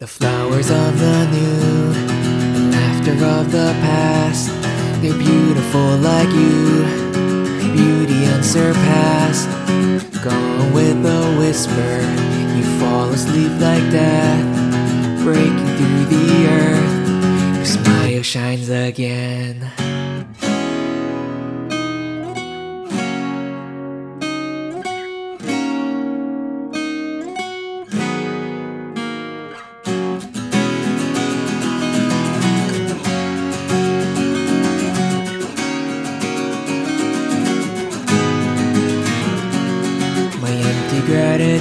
The flowers of the new the laughter of the past, they're beautiful like you, beauty unsurpassed. Gone with a whisper, you fall asleep like death, breaking through the earth. Your smile shines again.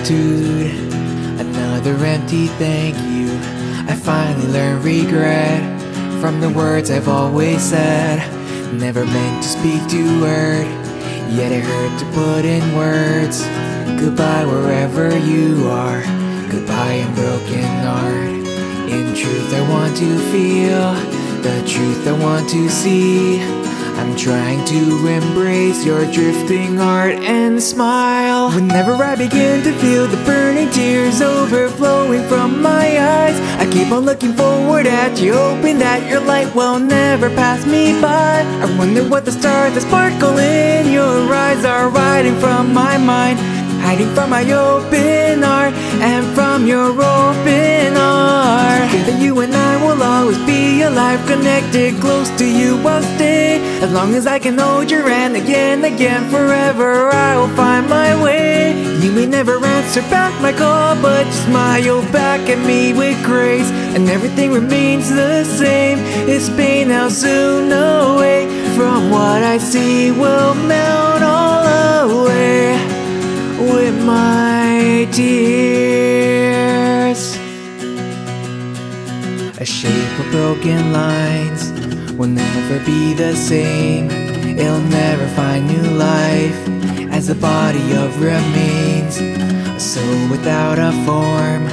Gratitude, another empty thank you. I finally learned regret from the words I've always said. Never meant to speak to word, yet it hurt to put in words. Goodbye wherever you are, goodbye and broken heart. In truth, I want to feel the truth I want to see. I'm trying to embrace your drifting heart and smile. Whenever I begin to feel the burning tears overflowing from my eyes, I keep on looking forward at you, hoping that your light will never pass me by. I wonder what the stars that sparkle in your eyes are hiding from my mind, hiding from my open heart and from your alive, connected, close to you. I'll stay as long as I can hold your hand again, again, forever. I will find my way. You may never answer back my call, but you smile back at me with grace, and everything remains the same. It's pain now soon away from what I see will melt all away with my tears. Broken lines will never be the same. It'll never find new life as a body of remains. A soul without a form,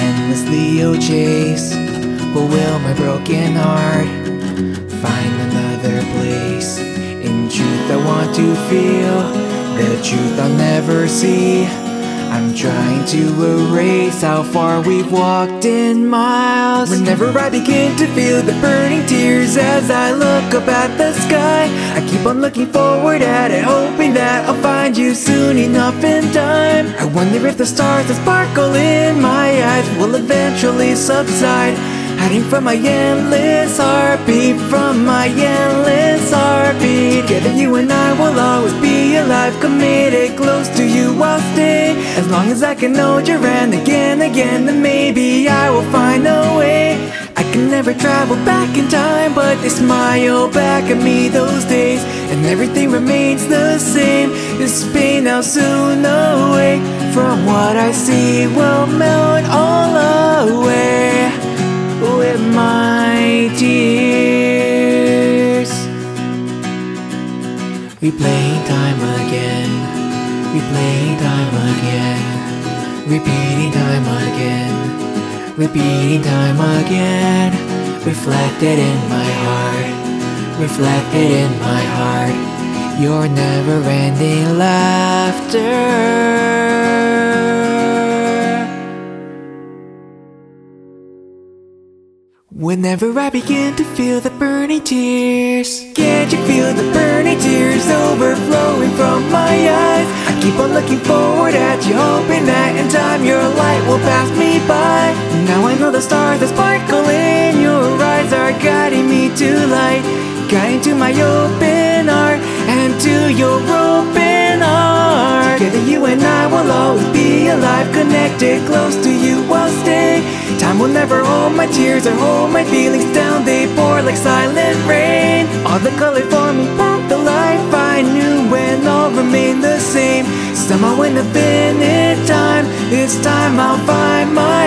endlessly you'll chase. But will my broken heart find another place? In truth, I want to feel the truth I'll never see. I'm trying to erase how far we've walked in miles. Whenever I begin to feel the burning tears as I look up at the sky, I keep on looking forward at it, hoping that I'll find you soon enough in time. I wonder if the stars that sparkle in my eyes will eventually subside. Hiding from my endless heartbeat, from my endless. Together, you and I will always be alive, committed, close to you. I'll stay as long as I can hold your hand again, again. Then maybe I will find a way. I can never travel back in time, but they smile back at me those days, and everything remains the same. This pain now soon away from what I see will melt all away Replaying time again, replaying time again, repeating time again, repeating time again. Reflected in my heart, reflected in my heart, your never ending laughter. Whenever I begin to feel the burning tears, can't you feel the burning tears overflowing from my eyes? I keep on looking forward at you, hoping that in time your light will pass me by. Now I know the stars that sparkle in your eyes are guiding me to light, guiding to my open heart and to your open heart. Together, you and I will always be alive, connected, close never all my tears or hold my feelings down. They pour like silent rain. All the color forming back the life I knew when all remained the same. Somehow in the infinite time, this time I'll find my